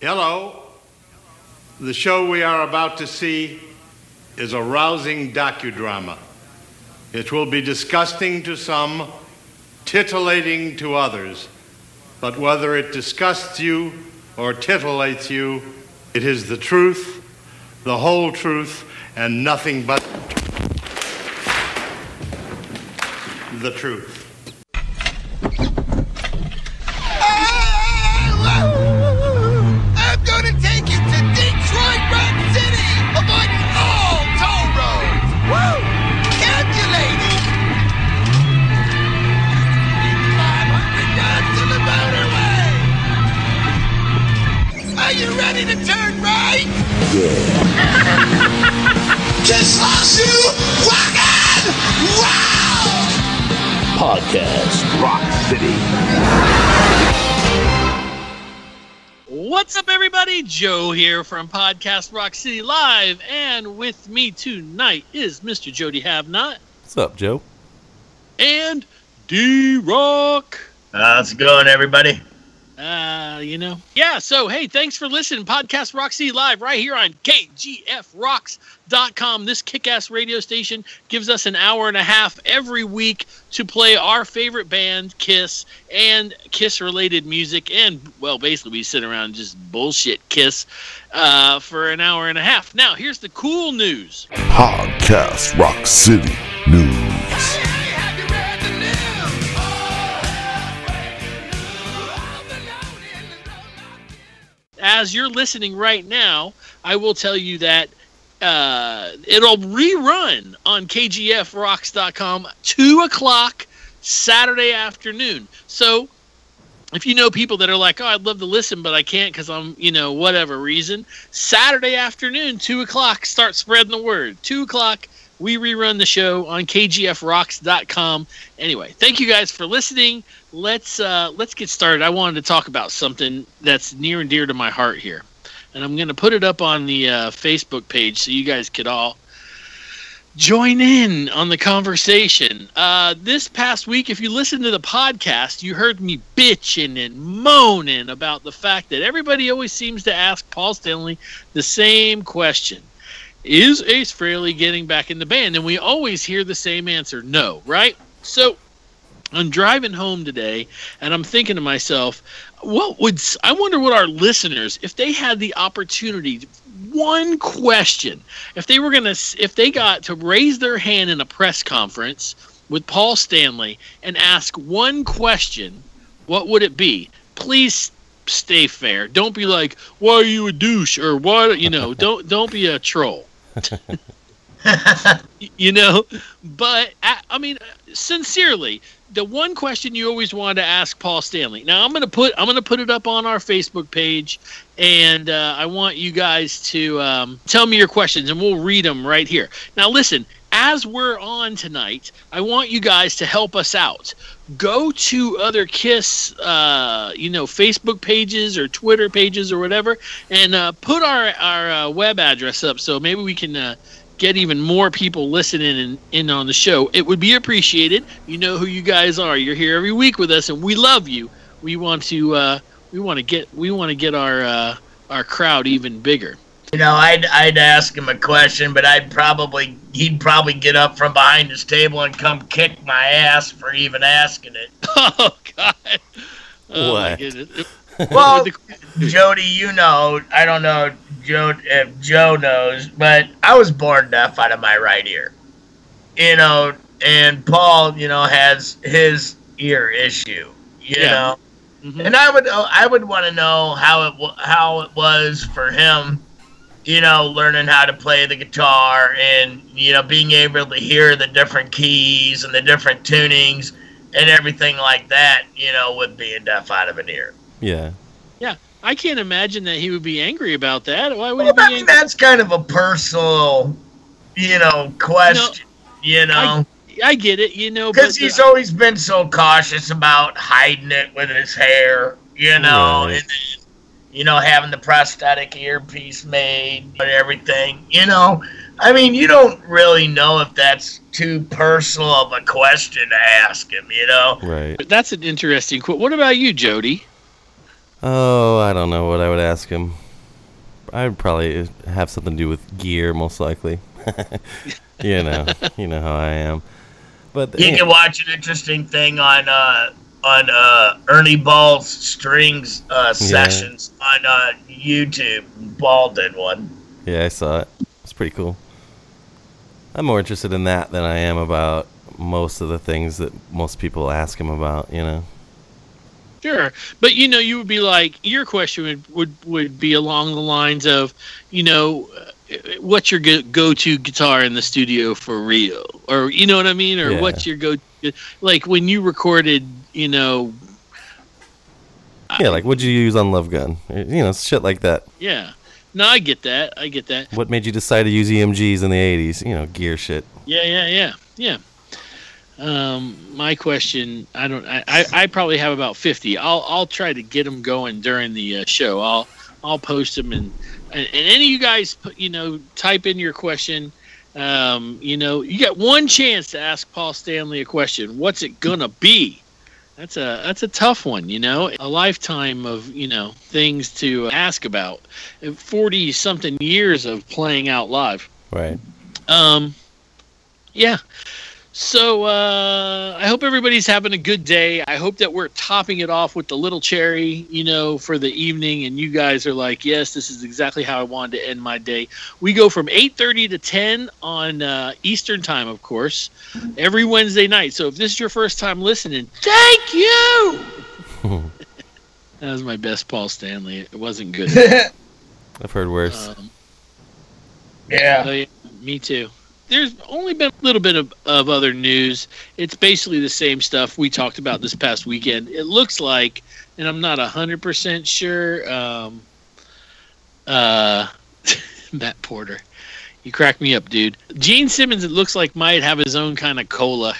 Hello. The show we are about to see is a rousing docudrama. It will be disgusting to some, titillating to others. But whether it disgusts you or titillates you, it is the truth, the whole truth, and nothing but the truth. Here from Podcast Rock City Live, and with me tonight is Mr. Jody Havnot What's up, Joe? and D Rock. How's it going, everybody? Uh, you know, yeah. So, hey, thanks for listening. Podcast Rock City Live right here on KGFRocks.com. This kick-ass radio station gives us an hour and a half every week to play our favorite band, Kiss, and Kiss-related music. And well, basically, we sit around and just bullshit Kiss uh, for an hour and a half. Now, here's the cool news. Podcast Rock City as you're listening right now, I will tell you that uh, it'll rerun on KGFRocks.com, 2 o'clock Saturday afternoon. So if you know people that are like, oh, I'd love to listen, but I can't because I'm, you know, whatever reason, Saturday afternoon, 2 o'clock, start spreading the word. 2 o'clock, we rerun the show on KGFRocks.com. Anyway, thank you guys for listening. Let's uh, let's get started. I wanted to talk about something that's near and dear to my heart here, and I'm going to put it up on the uh, Facebook page so you guys could all join in on the conversation. Uh, this past week, if you listened to the podcast, you heard me bitching and moaning about the fact that everybody always seems to ask Paul Stanley the same question. Is Ace Frehley getting back in the band? And we always hear the same answer, no, right? So I'm driving home today and I'm thinking to myself, what would I wonder what our listeners, if they had the opportunity, one question, if they were going to, if they got to raise their hand in a press conference with Paul Stanley and ask one question, what would it be? Please stay fair. Don't be like, "Why are you a douche?" or why, You know, don't don't be a troll. you know, but I, I mean, sincerely, the one question you always wanted to ask Paul Stanley. Now I'm gonna put I'm gonna put it up on our Facebook page, and uh, I want you guys to um, tell me your questions, and we'll read them right here. Now listen, as we're on tonight, I want you guys to help us out. Go to other Kiss, uh, you know, Facebook pages or Twitter pages or whatever, and uh, put our our uh, web address up so maybe we can uh, get even more people listening in, in on the show. It would be appreciated. You know who you guys are. You're here every week with us, and we love you. We want to uh, we want to get we want to get our uh, our crowd even bigger. You know, I'd I'd ask him a question, but I'd probably he'd probably get up from behind his table and come kick my ass for even asking it. Oh God! Oh, my What? goodness. Well, Jody, you know, I don't know Joe if Joe knows, but I was born deaf out of my right ear. You know, and Paul, you know, has his ear issue. You Yeah. know, Mhm. and I would I would want to know how it how it was for him, you know, learning how to play the guitar and you know being able to hear the different keys and the different tunings and everything like that. You know, with being deaf out of an ear. Yeah. Yeah. I can't imagine that he would be angry about that. Why would Well, he be I mean, angry? that's kind of a personal, you know, question. you know, I get it, you know, because but he's always been so cautious about hiding it with his hair. You know, Right. and then, you know, having the prosthetic earpiece made and everything. You know, I mean, you don't really know if that's too personal of a question to ask him. You know, Right. But that's an interesting quote. What about you, Jody? Oh, I don't know what I would ask him. I would probably have something to do with gear, most likely. you know, you know how I am. But You eh, can watch an interesting thing on uh, on uh, Ernie Ball's strings uh, sessions on uh, YouTube. Ball did one. yeah, I saw it. It's pretty cool. I'm more interested in that than I am about most of the things that most people ask him about. You know. Sure, but you know, you would be like your question would would, would be along the lines of, you know, uh, what's your go- go-to guitar in the studio for real, or you know what I mean, or Yeah. what's your go to like when you recorded, you know, Yeah, like what'd you use on Love Gun? You know, shit like that. yeah. No, I get that. I get that. What made you decide to use EMGs in the '80s? You know, gear shit. Yeah, yeah, yeah, yeah. Um, my question, I don't, I, I, I probably have about fifty. I'll, I'll try to get them going during the uh, show. I'll, I'll post them and, and, and any of you guys, put, you know, type in your question. Um, you know, you got one chance to ask Paul Stanley a question. What's it gonna be? That's a that's a tough one, you know. A lifetime of you know things to ask about. Forty something years of playing out live. Right. Um, yeah. So uh, I hope everybody's having a good day. I hope that we're topping it off with the little cherry, you know, for the evening, and you guys are like, yes, this is exactly how I wanted to end my day. We go from 8:30 to 10 on uh, Eastern time, of course, every Wednesday night. So if this is your first time listening, thank you. that was my best Paul Stanley. It wasn't good. I've heard worse. Um, Yeah. Oh, yeah, me too. There's only been a little bit of, of other news. It's basically the same stuff we talked about this past weekend. It looks like, and I'm not 100% sure, um, uh, Matt Porter. You crack me up, dude. Gene Simmons, it looks like, might have his own kind of cola.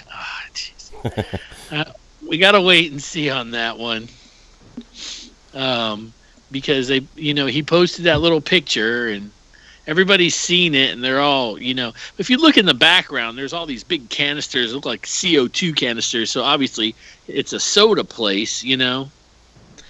Jeez. uh, we got to wait and see on that one. Um, because they, you know, he posted that little picture and everybody's seen it and they're all you know if you look in the background there's all these big canisters that look like co2 canisters so obviously it's a soda place you know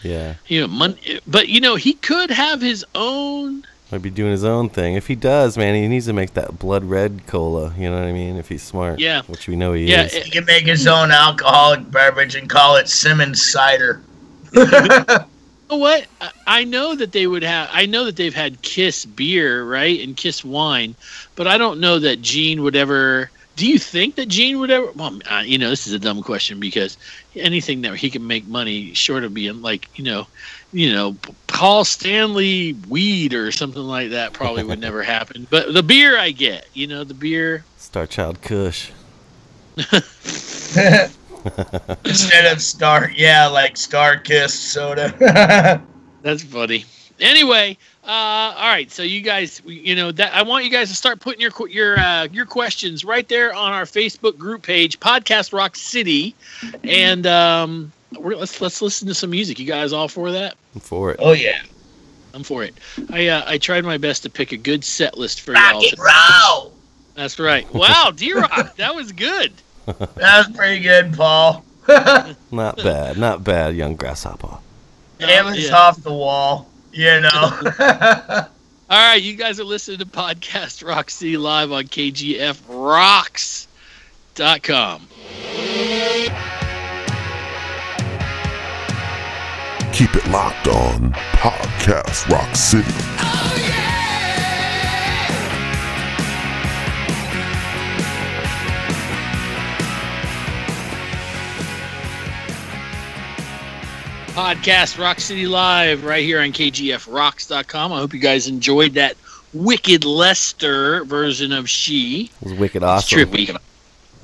Yeah. you know mon- but you know he could have his own Might be doing his own thing. If he does, man, he needs to make that blood red cola. You know what I mean? If he's smart. Yeah. Which we know he Yeah, is. He can make his own alcoholic beverage and call it Simmons cider. You know what? I- I know that they would have. I know that they've had Kiss beer, right, and Kiss wine, but I don't know that Gene would ever. Do you think that Gene would ever? Well, uh, you know, this is a dumb question because anything that he can make money, short of being like, you know, you know, Paul Stanley weed or something like that, probably would never happen. But the beer, I get. You know, the beer. Star Child Kush. Instead of Star, yeah, like Star Kiss soda. That's funny. Anyway, uh, all right. So you guys, you know that I want you guys to start putting your your uh, your questions right there on our Facebook group page, Podcast Rock City, and um, we're, let's let's listen to some music. You guys all for that? I'm for it. oh yeah, I'm for it. I uh, I tried my best to pick a good set list for rock y'all. and roll. That's right. Wow, D Rock, that was good. That was pretty good, Paul. Not bad. Not bad, young grasshopper. it was Yeah. off the wall, you know. All right, you guys are listening to Podcast Rock City live on KGFRocks.com. Keep it locked on Podcast Rock City. Oh, podcast Rock City Live right here on KGFRocks.com. I hope you guys enjoyed that Wicked Lester version of She. It was wicked It's awesome. trippy.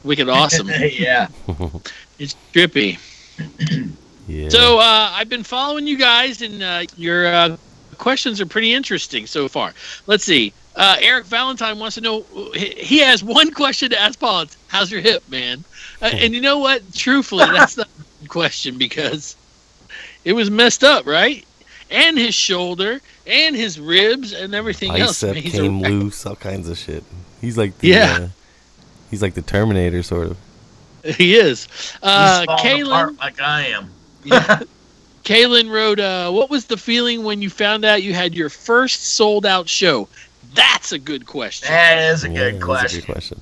Wicked awesome. yeah. it's trippy. Yeah. So uh, I've been following you guys, and uh, your uh, questions are pretty interesting so far. Let's see. Uh, Eric Valentine wants to know. He he has one question to ask Paul. It's, How's your hip, man? Uh, and you know what? Truthfully, that's not a good question because it was messed up, right? And his shoulder, and his ribs, and everything else. Bicep Man, he's a came loose, all kinds of shit. He's like the, Yeah. uh, he's like the Terminator, sort of. He is. Uh, He's falling Kalen. apart like I am. Yeah. Kaylin wrote, uh, "What was the feeling when you found out you had your first sold out show?" That's a good question. That is a Yeah, good that's question. a good question.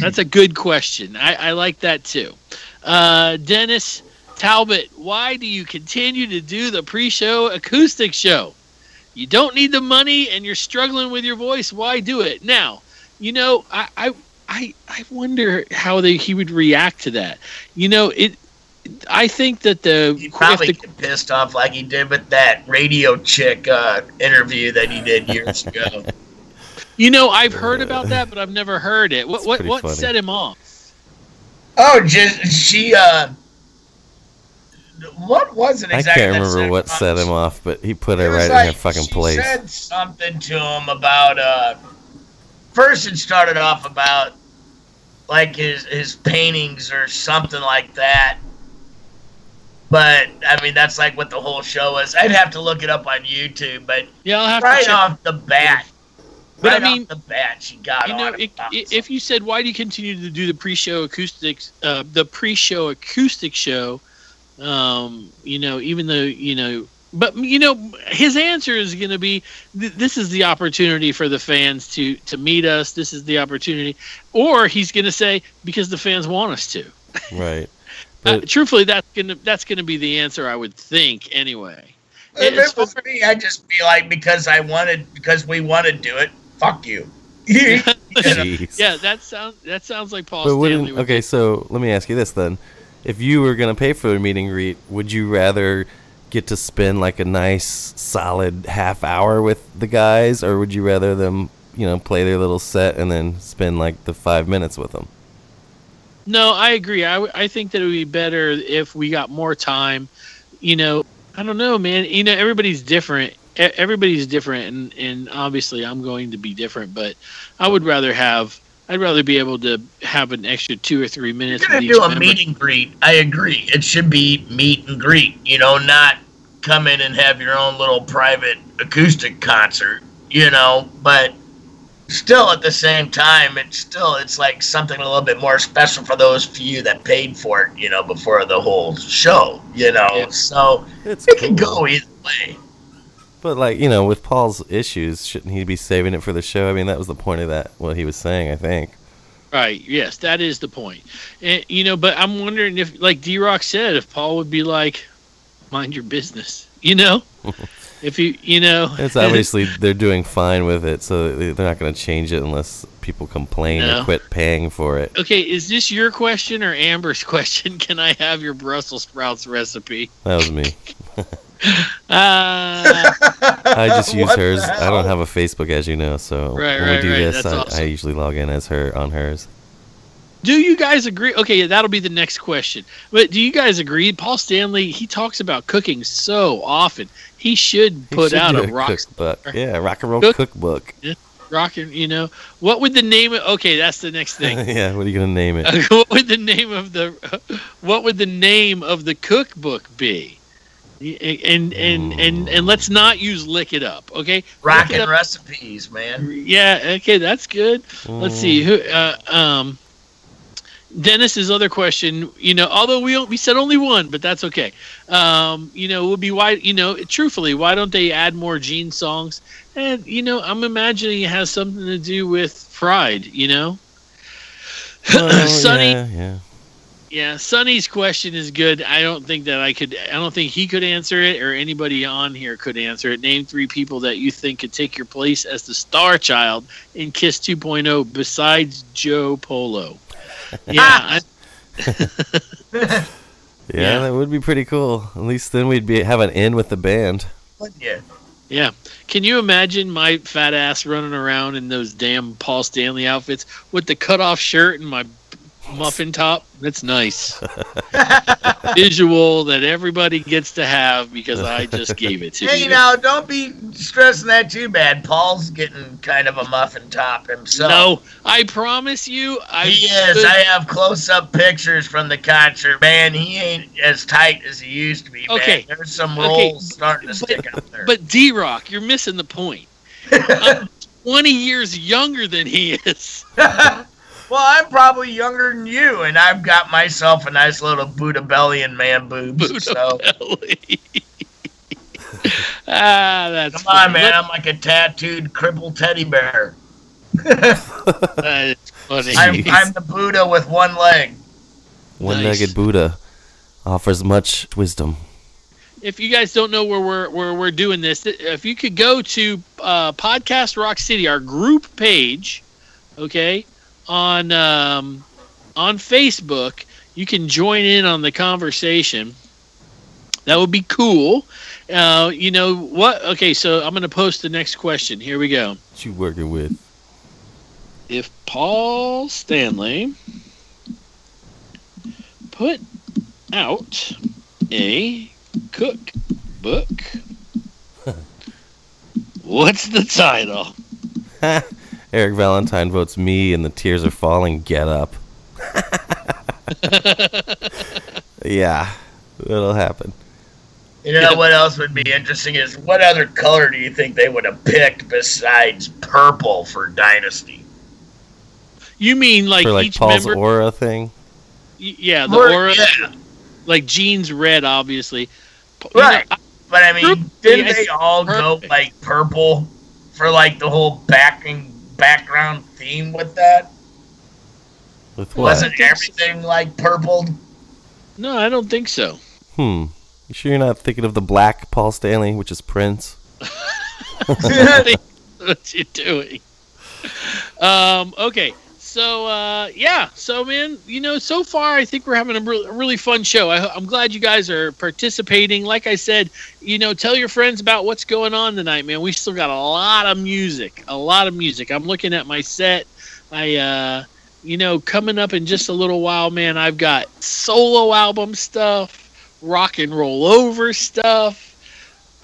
That's a good question. I, I like that too. Uh, Dennis Talbot, why do you continue to do the pre-show acoustic show? You don't need the money, and you're struggling with your voice. Why do it now? You know, I I I, I wonder how they, he would react to that. You know, it. I think that the He probably the- get pissed off like he did with that radio chick uh, interview that he did years ago. you know I've heard about that, but I've never heard it. What what what funny. set him off? Oh, just she. uh What was it exactly? I can't that remember set what him set him off, but he put her It was right in like her fucking she place. said something to him about uh first it started off about like his his paintings or something like that but i mean that's like what the whole show is i'd have to look it up on youtube but Yeah, I'll have right to check. off the bat But I mean, off the bat she got you on know, him if, about if you said why do you continue to do the pre-show acoustics, uh, the pre-show acoustic show, um, you know, even though you know, but you know, his answer is going to be, th- this is the opportunity for the fans to to meet us. This is the opportunity, or he's going to say because the fans want us to. Right. Uh, truthfully, that's gonna that's gonna be the answer I would think anyway. if it was me i'd just be like because i wanted because we want to do it fuck you You know? jeez. yeah, that sounds that sounds like Paul But Stanley. okay? So let me ask you this then: If you were gonna pay for a meet and greet, would you rather get to spend like a nice solid half hour with the guys, or would you rather them, you know, play their little set and then spend like the five minutes with them? No, I agree. I, w- I think that it would be better if we got more time. You know, I don't know, man. You know, everybody's different. Everybody's different, and, and obviously I'm going to be different. But I would rather have. I'd rather be able to have an extra two or three minutes. If you're gonna each do a member. meet and greet, I agree. It should be meet and greet. You know, not come in and have your own little private acoustic concert. You know, but still at the same time, it's still it's like something a little bit more special for those few that paid for it. You know, before the whole show. You know, Yeah. so It's it can go either way. But like you know, with Paul's issues, shouldn't he be saving it for the show? I mean, that was the point of that. What he was saying, I think. Right. Yes, that is the point. And you know, but I'm wondering if, like D Rock said, if Paul would be like, "Mind your business," you know, if you, you know, It's obviously they're doing fine with it, so they- they're not going to change it unless people complain No. or quit paying for it. Okay, is this your question or Amber's question? Can I have your Brussels sprouts recipe? That was me. Uh, I just use What hers. I don't have a Facebook, as you know, so Right, when right, we do right. this, I, awesome. I usually log in as her on hers. do you guys agree? Okay, that'll be the next question. But do you guys agree? Paul Stanley, he talks about cooking so often. He should He put should out do a rock cookbook. Yeah, rock and roll Cook- cookbook. rock and you know what would the name of okay that's the next thing yeah, what are you gonna name it? what would the name of the what would the name of the cookbook be and and and and let's not use lick it up okay Lick it Rockin' up- recipes, man. yeah okay that's good let's see who uh, um Dennis's other question, you know, although we we said only one, but that's okay. Um, you know, would be why, you know, truthfully, why don't they add more Gene songs? And you know, I'm imagining it has something to do with pride. You know, Well, Sonny, Yeah, yeah. Yeah, Sonny's question is good. I don't think that I could. I don't think he could answer it, or anybody on here could answer it. Name three people that you think could take your place as the star child in Kiss 2.0 besides Joe Polo. Yeah, ah. I, yeah, Yeah. that would be pretty cool. At least then we'd be have an in with the band. Wouldn't yeah. Can you imagine my fat ass running around in those damn Paul Stanley outfits with the cutoff shirt and my muffin top? That's nice. Visual that everybody gets to have because I just gave it to Hey, you. Hey, now don't be stressing that too bad. Paul's getting kind of a muffin top himself. No, I promise you, I He is. I have close-up pictures from the concert. Man, he ain't as tight as he used to be. Okay. Man. There's some Okay, rolls starting to stick out there. But D Rock, you're missing the point. I'm 20 years younger than he is. Well, I'm probably younger than you, and I've got myself a nice little Buddha belly and man boobs. Buddha so belly. ah, that's come on, funny. man. I'm like a tattooed, crippled teddy bear. That's funny. I'm, I'm the Buddha with one leg. One-legged Nice. Buddha offers much wisdom. if you guys don't know where we're where we're doing this, if you could go to uh, Podcast Rock City, our group page, okay, on um, on Facebook, you can join in on the conversation. That would be cool. Uh, you know what? Okay, so I'm going to post the next question. Here we go. What you working with? If Paul Stanley put out a cookbook, what's the title? Eric Valentine votes me, and the tears are falling. Get up. yeah, it'll happen. You know what else would be interesting is what other color do you think they would have picked besides purple for Dynasty? You mean like For like each Paul's member? aura thing. y- yeah, the Or- aura. yeah. Like Gene's red, obviously. P- you know, Right. I- But I mean, didn't yes, they all go like purple for like the whole backing background theme with that? With what? Wasn't everything like purple? no, I don't think so. Hmm. You sure you're not thinking of the black Paul Stanley, which is Prince? what you doing? Um, okay, so uh, yeah, so man, you know, so far I think we're having a really, a really fun show. I, I'm glad you guys are participating. Like I said, you know, tell your friends about what's going on tonight, man. We still got a lot of music, a lot of music. I'm looking at my set. I, uh, you know, coming up in just a little while, man. I've got solo album stuff, rock and roll over stuff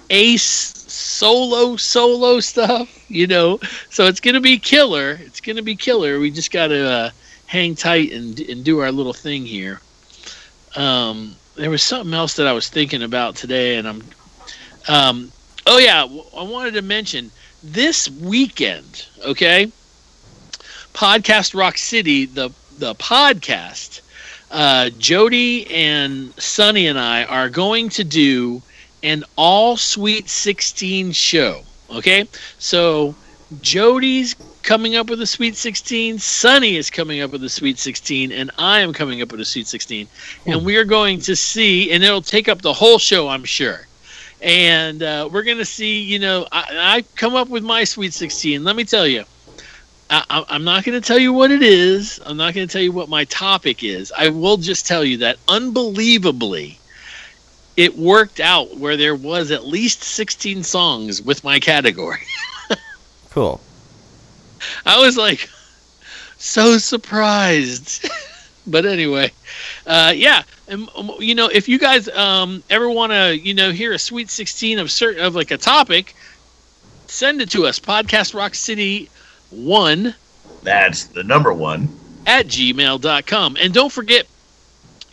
ace solo solo stuff you know? So it's gonna be killer. It's gonna be killer. We just gotta uh, hang tight and, and do our little thing here. Um, there was something else that i was thinking about today and i'm um, oh yeah I wanted to mention this weekend okay? Podcast rock city the the podcast uh, Jody and Sonny and I are going to do an all Sweet 16 show. Okay, so Jody's coming up with a Sweet 16, Sonny is coming up with a Sweet 16, and I am coming up with a Sweet 16, and we are going to see, and it'll take up the whole show, I'm sure. And uh, we're going to see, you know, I, I come up with my Sweet 16. Let me tell you, I, I- I'm not going to tell you what it is. I'm not going to tell you what my topic is. I will just tell you that unbelievably, it worked out where there was at least 16 songs with my category. Cool. I was like so surprised. but anyway, uh, yeah, and um, you know, if you guys um, ever want to, you know, hear a sweet 16 of certain of like a topic, send it to us. Podcast Rock City one That's the number one. at gmail.com. And don't forget,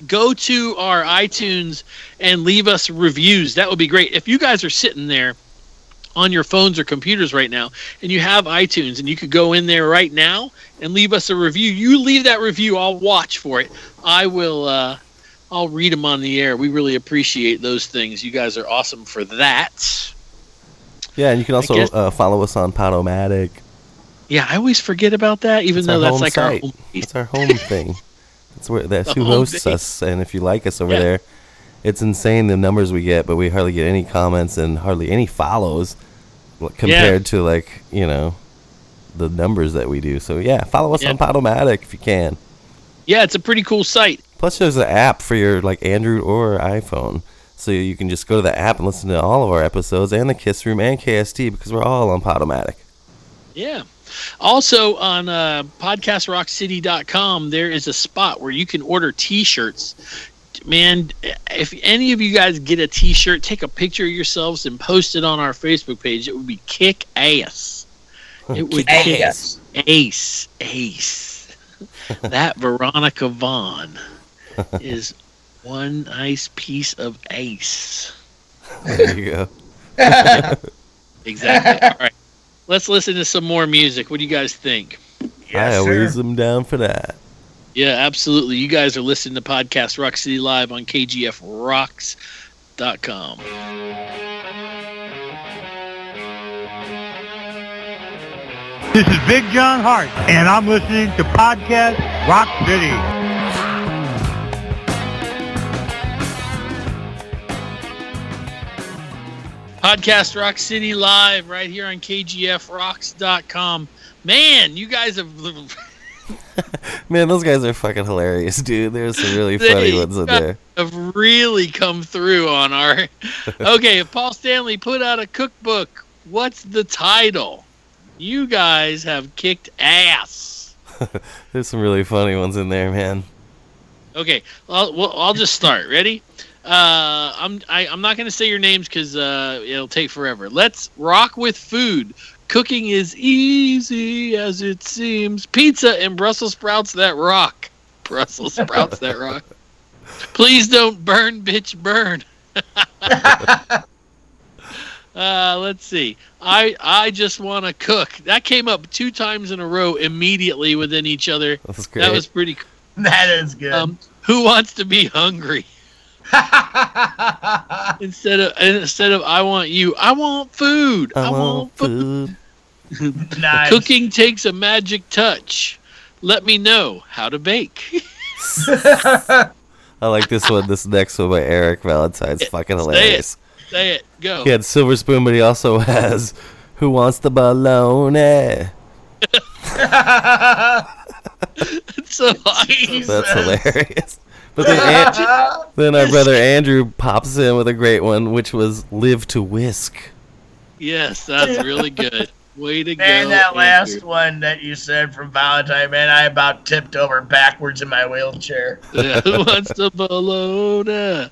go to our iTunes and leave us reviews. That would be great. If you guys are sitting there on your phones or computers right now and you have iTunes and you could go in there right now and leave us a review, you leave that review. I'll watch for it. I will, uh, I'll read them on the air. We really appreciate those things. You guys are awesome for that. Yeah, and you can also guess- uh, follow us on Podomatic. Yeah, I always forget about that, even It's though that's like site. our home. It's our home thing. That's where that's who oh, hosts base. us, and if you like us over Yeah. there, it's insane the numbers we get, but we hardly get any comments and hardly any follows compared to like you know the numbers that we do. So yeah, follow us Yeah. on Podomatic if you can. Yeah, it's a pretty cool site. Plus, there's an app for your like Android or iPhone, so you can just go to the app and listen to all of our episodes and the Kiss Room and KST because we're all on Podomatic. Yeah. Also on uh, podcastrockcity.com, there is a spot where you can order T-shirts. Man, if any of you guys get a T-shirt, take a picture of yourselves and post it on our Facebook page. It would be kick ass. It would kick Ass. ace, ace. that Veronica Vaughn is one nice piece of ace. There you go. Exactly. All right. Let's listen to some more music. What do you guys think? Yes, I always sir. am down for that. Yeah, absolutely. You guys are listening to Podcast Rock City Live on KGFRocks.com. This is Big John Hart, and I'm listening to Podcast Rock City. Podcast Rock City Live right here on KGFRocks.com. Man, you guys have. Man, those guys are fucking hilarious, dude. There's some really funny ones in there. have really come through on our. Okay, if Paul Stanley put out a cookbook, what's the title? You guys have kicked ass. There's some really funny ones in there, man. Okay, well, well I'll just start. Ready? Uh, I'm I, I'm not gonna say your names because uh, it'll take forever. Let's rock with food. Cooking is easy as it seems. Pizza and Brussels sprouts that rock. Brussels sprouts that rock. Please don't burn, bitch, burn. uh, let's see. I I just want to cook. That came up two times in a row, immediately within each other. That's great. That was pretty. cool. That is good. Um, who wants to be hungry? instead of instead of I want you, I want food. I want food. nice. Cooking takes a magic touch. Let me know how to bake. I like this one. This next one by Eric Valentine's fucking Say it. hilarious. Say it. Go. He had Silver Spoon, but he also has Who Wants the Baloney? It's so awesome. That's hilarious. But then, An- then our brother Andrew pops in with a great one, which was Live to Whisk. Yes, that's really good. Way to Man, go. that last Andrew. one that you said from Valentine, man, I about tipped over backwards in my wheelchair. Yeah, who wants the bologna?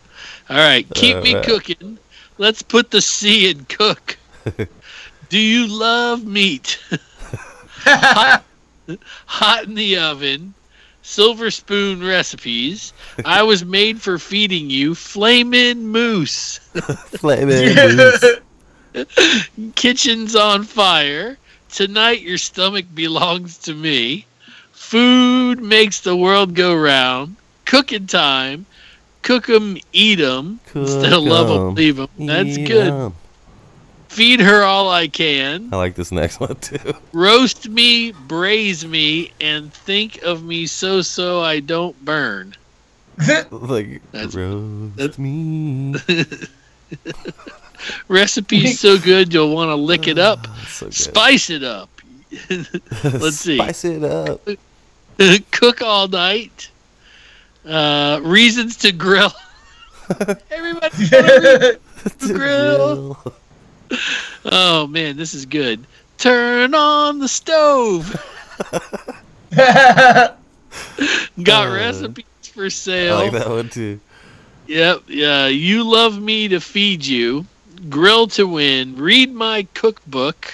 All right, keep me Uh, cooking. Let's put the C in cook. Do you love meat? hot, hot in the oven. Silver spoon recipes. I was made for feeding you. Flamin' moose. Flaming Moose. Kitchen's on fire. Tonight your stomach belongs to me. Food makes the world go round. Cooking time. Cook 'em, eat 'em. Instead of love 'em, leave 'em. That's good. good. 'em. Feed her all I can. I like this next one too. Roast me, braise me, and think of me so so I don't burn. like That's- roast that's- me. Recipe's so good you'll want to lick it up. So. Spice it up. let's see. Spice it up. cook all night. Uh, reasons to grill. Everybody, wanna re- grill. Oh man, this is good. Turn on the stove. Got Uh, recipes for sale. I like that one too. Yep. Yeah. You love me to feed you. Grill to win. Read my cookbook.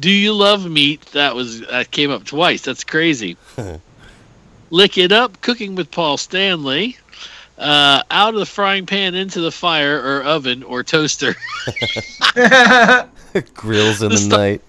Do you love meat? That was that came up twice. That's crazy. Lick it up. Cooking with Paul Stanley. Uh, out of the frying pan into the fire or oven or toaster. Grills in The the stu- night.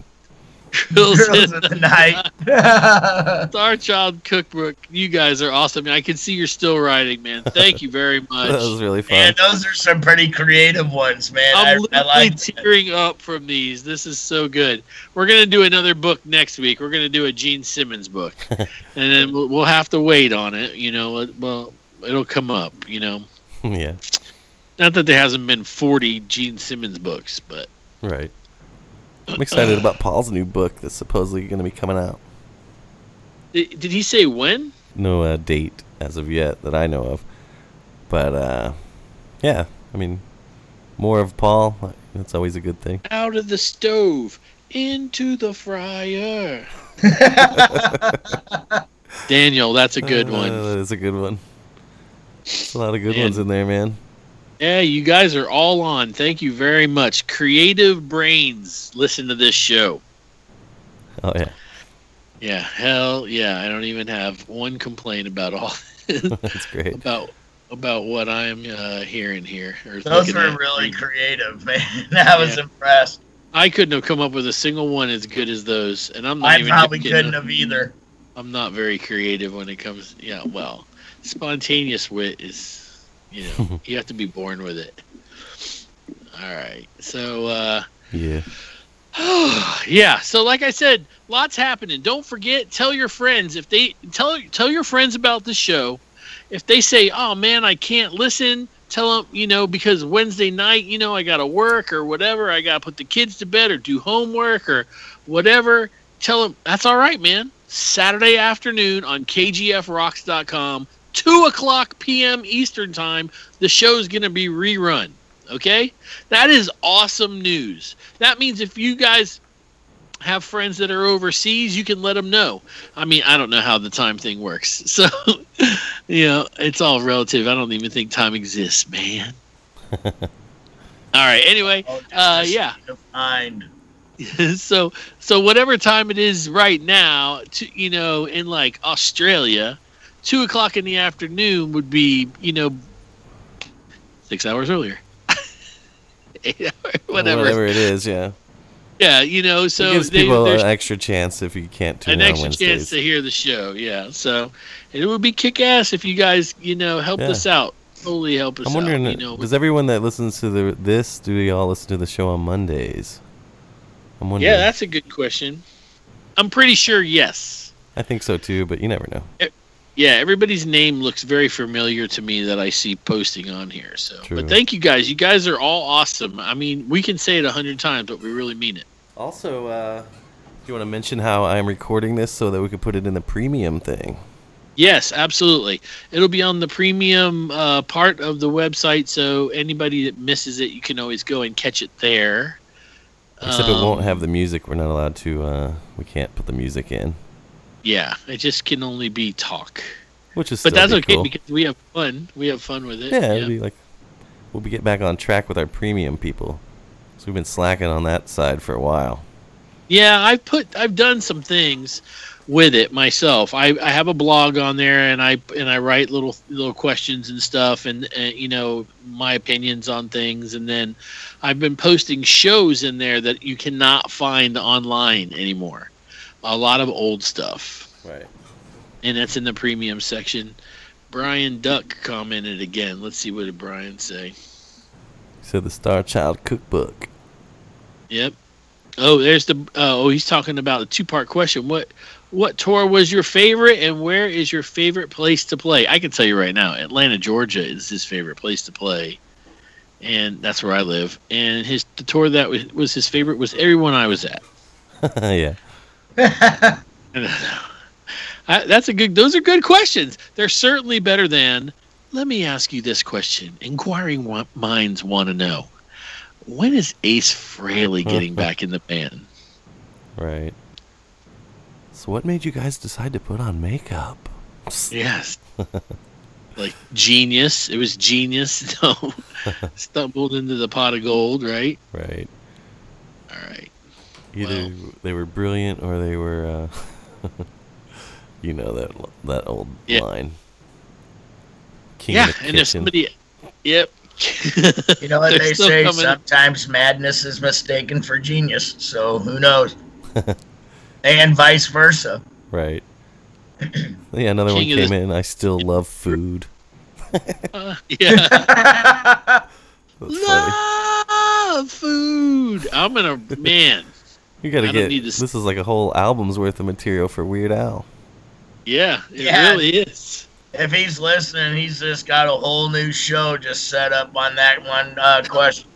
Grills Girls in of the night. Star Child Cookbook. You guys are awesome. I can see you're still writing, man. Thank you very much. That was really fun. man, those are some pretty creative ones, man. I, I'm I literally like tearing up from these. This is so good. We're gonna do another book next week. We're gonna do a Gene Simmons book, and then we'll, we'll have to wait on it. You know, well, it'll come up. You know, yeah, not that there hasn't been 40 Gene Simmons books, but right. I'm excited about Paul's new book that's supposedly going to be coming out. did, did he say when? No uh, date as of yet that I know of. But uh, yeah, I mean, more of Paul. That's always a good thing. Out of the stove into the fryer. Daniel, that's a good Uh, one. that is a good one. There's a lot of good Man. ones in there, man. Yeah, you guys are all on. Thank you very much. Creative brains, listen to this show. Oh yeah, Yeah, hell yeah. I don't even have one complaint about all that's great. about about what I'm uh, hearing here. Or those looking were at. really creative, man. I was Yeah. impressed. I couldn't have come up with a single one as good as those, and I'm not I even probably couldn't have either. I'm not very creative when it comes. Yeah, well, spontaneous wit is, you know, you have to be born with it. All right, so uh, Yeah. yeah, so like I said, lots happening. Don't forget, tell your friends if they tell tell your friends about the show. If they say, "Oh man, I can't listen," tell them, you know, because Wednesday night, you know, I got to work or whatever. I got to put the kids to bed or do homework or whatever. Tell them that's all right, man. Saturday afternoon on KGFRocks.com, two o'clock p.m. Eastern time. The show's gonna be rerun. Okay, that is awesome news. That means if you guys have friends that are overseas, you can let them know. I mean, I don't know how the time thing works. So, you know, it's all relative. I don't even think time exists, man. all right. Anyway, Oh, uh, yeah. state mind. so, so whatever time it is right now, to, you know, in like Australia, two o'clock in the afternoon would be, you know, six hours earlier. Eight hours, whatever. Whatever it is, yeah. Yeah, you know, so it gives they, people an extra chance if you can't tune an extra Wednesdays. chance to hear the show. Yeah, so it would be kick ass if you guys, you know, help Yeah. us out. Totally help us out. I'm wondering, out. You know, does everyone that listens to the this do y'all listen to the show on Mondays? I'm wondering. yeah, that's a good question. I'm pretty sure yes. I think so too, but you never know. Yeah, everybody's name looks very familiar to me that I see posting on here. So, True. but thank you guys. You guys are all awesome. I mean, we can say it a hundred times, but we really mean it. Also, uh, do you want to mention how I'm recording this so that we could put it in the premium thing? Yes, absolutely. It'll be on the premium uh, part of the website, so anybody that misses it, you can always go and catch it there. Except it Um, won't have the music. We're not allowed to. Uh, we can't put the music in, Yeah, it just can only be talk. which is. But that's okay cool. because we have fun. We have fun with it. Yeah, it'll be like we'll be get back on track with our premium people. So we've been slacking on that side for a while. Yeah, I've put I've done some things with it myself. I, I have a blog on there and I and I write little little questions and stuff and, and you know my opinions on things and then I've been posting shows in there that you cannot find online anymore. A lot of old stuff. Right. And that's in the premium section. Brian Duck commented again. Let's see what did Brian say. So the Star Child Cookbook. Yep. Oh, there's the. Uh, oh, he's talking about a two-part question. What what tour was your favorite, and where is your favorite place to play? I can tell you right now, Atlanta, Georgia, is his favorite place to play, and that's where I live. And his the tour that was, was his favorite was everyone I was at. yeah. I, that's a good. Those are good questions. They're certainly better than. Let me ask you this question. Inquiring wa- minds want to know: When is Ace Frehley getting back in the band? Right. So what made you guys decide to put on makeup? Yes. like genius. It was genius. No. Stumbled into the pot of gold, right? Right. All right. Either Well. they were brilliant or they were. Uh, you know that that old Yeah. line. King yeah, of the and there's somebody. Yep. You know what They're they still say? coming- Sometimes madness is mistaken for genius. So who knows? and vice versa. Right. yeah, another one King of came the- in. I still love food. Uh, yeah. That's funny. Love food. I'm gonna man. You gotta I get. need this- This is like a whole album's worth of material for Weird Al. Yeah, it Yeah. really is. If he's listening, he's just got a whole new show just set up on that one uh, question.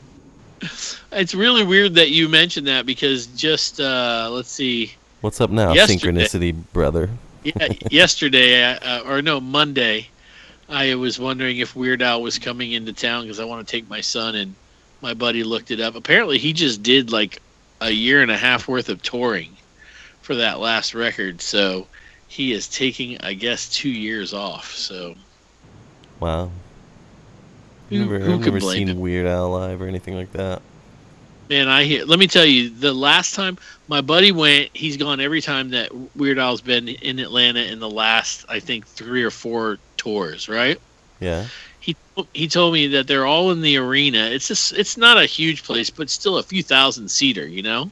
It's really weird that you mentioned that because just uh, let's see. What's up now, Yesterday- Synchronicity brother? Yeah, yesterday uh, or no Monday, I was wondering if Weird Al was coming into town because I want to take my son and my buddy looked it up. Apparently, he just did like a year and a half worth of touring for that last record, so he is taking, I guess, two years off. So Wow. Who- never, who I've never blame seen him? Weird Al live or anything like that. Man, I hear. Let me tell you, the last time my buddy went, he's gone every time that Weird Al's been in Atlanta in the last, I think, three or four tours. Right? Yeah. He he told me that they're all in the arena. It's just it's not a huge place, but still a few thousand seater, you know.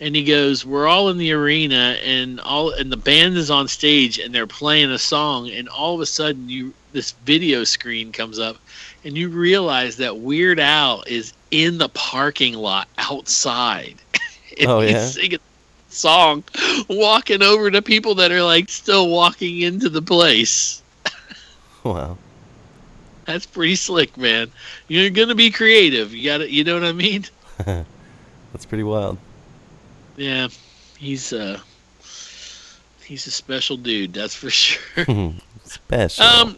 and he goes, "We're all in the arena, and all and the band is on stage, and they're playing a song, and all of a sudden, you this video screen comes up, and you realize that Weird Al is in the parking lot outside. and Oh, he's singing song, walking over to people that are like still walking into the place. Wow. That's pretty slick, man. You're gonna be creative. You got to You know what I mean? That's pretty wild. Yeah, he's uh, he's a special dude. That's for sure. Special. Um,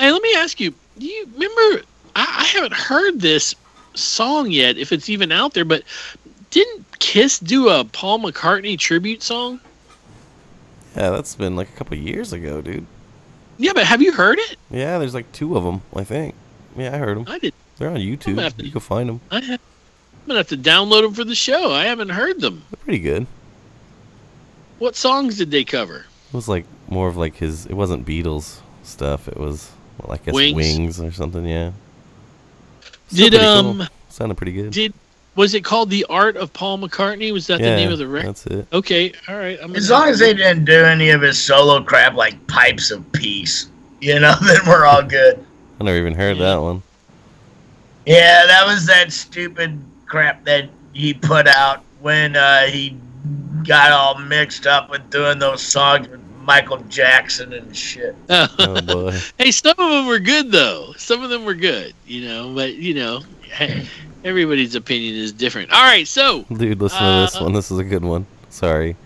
hey, let me ask you. Do you remember? I, I haven't heard this song yet, if it's even out there. But didn't Kiss do a Paul McCartney tribute song? yeah, that's been like a couple years ago, dude. Yeah, but have you heard it? Yeah, there's like two of them, I think. Yeah, I heard them. I did. They're on YouTube. to- You can find them. I have. I'm gonna have to download them for the show. I haven't heard them. They're pretty good. What songs did they cover? It was like more of like his. It wasn't Beatles stuff. It was well, I guess Wings? Wings, or something. Yeah. Still Did pretty cool. um sounded pretty good. did was it called The Art of Paul McCartney? Was that yeah, the name of the record? That's it. Okay, all right. I'm As long as they didn't do any of his solo crap like Pipes of Peace, you know, then we're all good. I never even heard that one. Yeah, that was that stupid crap that he put out when uh, he got all mixed up with doing those songs with Michael Jackson and shit. Oh boy. hey, some of them were good though. Some of them were good, you know. But you know, everybody's opinion is different. All right, so Dude, listen to this Uh, one. This is a good one. Sorry.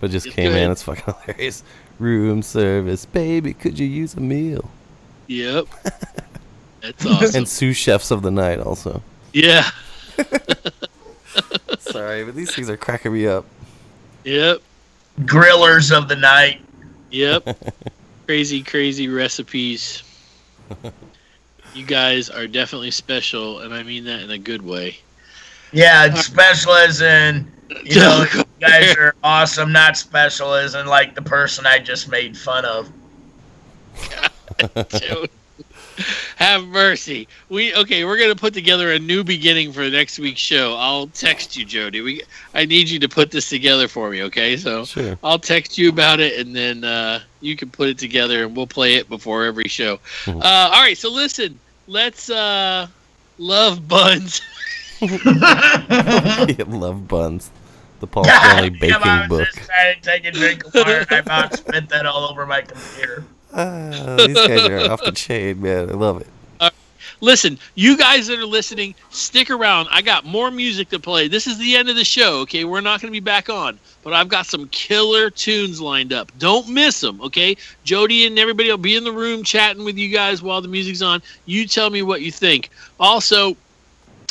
But just came good. in. It's fucking hilarious. Room service. Baby, could you use a meal? yep, that's awesome. And sous chefs of the night also. yeah, Sorry, but these things are cracking me up. yep, Grillers of the night. Yep. crazy, crazy recipes. You guys are definitely special, and I mean that in a good way. Yeah, it's special as in, you know, you guys are awesome, not special as in like the person I just made fun of. Joe. Have mercy. We okay. We're gonna put together a new beginning for next week's show. I'll text you, Jody. We I need you to put this together for me. Okay, so Sure. I'll text you about it, and then uh, you can put it together, and we'll play it before every show. Mhm. Uh, all right. So listen, let's uh, love buns. Yeah, Love buns. The Paul God Stanley damn, baking I was book. just trying to take a drink of water I about spit that all over my computer. These guys are off the chain, man. I love it. Listen, you guys that are listening, stick around. I got more music to play. This is the end of the show, okay? We're not going to be back on, but I've got some killer tunes lined up. Don't miss them, okay? Jody and everybody will be in the room chatting with you guys while the music's on. You tell me what you think. Also,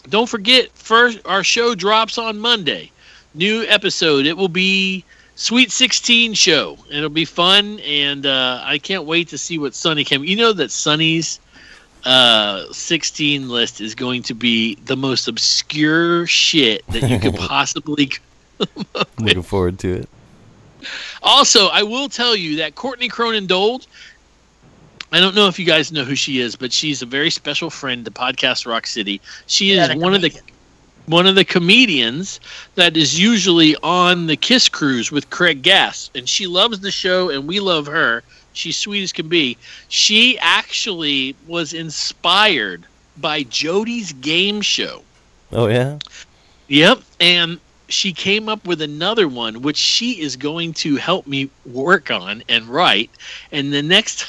don't forget, first our show drops on Monday. New episode. It will be Sweet 16 show. It'll be fun, and uh, I can't wait to see what Sonny came. You know that Sonny's uh 16 list is going to be the most obscure shit that you could possibly I'm looking forward to it. also i will tell you that courtney cronin dold i don't know if you guys know who she is but she's a very special friend to podcast rock city she is Yeah, one of the comedian. One of the comedians that is usually on the kiss cruise with craig gass and she loves the show and we love her she's sweet as can be she actually was inspired by jody's game show Oh yeah. Yep. And she came up with another one, which she is going to help me work on and write. And the next,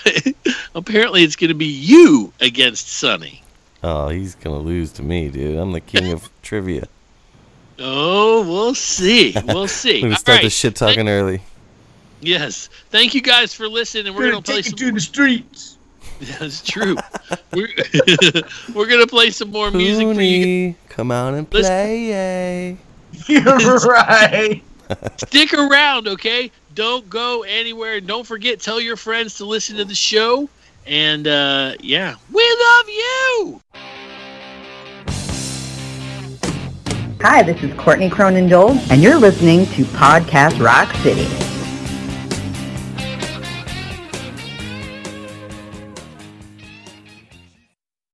apparently, it's going to be you against Sonny. Oh, he's gonna lose to me, dude. I'm the king of trivia. Oh, we'll see. We'll see. I'm gonna All start right. the shit talking early. Yes. Thank you guys for listening. And we're going to play take some. to the streets. That's true. we're we're going to play some more music for you. Come out and Listen- play. You're right. Stick around, okay? Don't go anywhere. Don't forget, tell your friends to listen to the show. And uh, yeah, we love you. Hi, this is Courtney Cronin Dole, and you're listening to Podcast Rock City.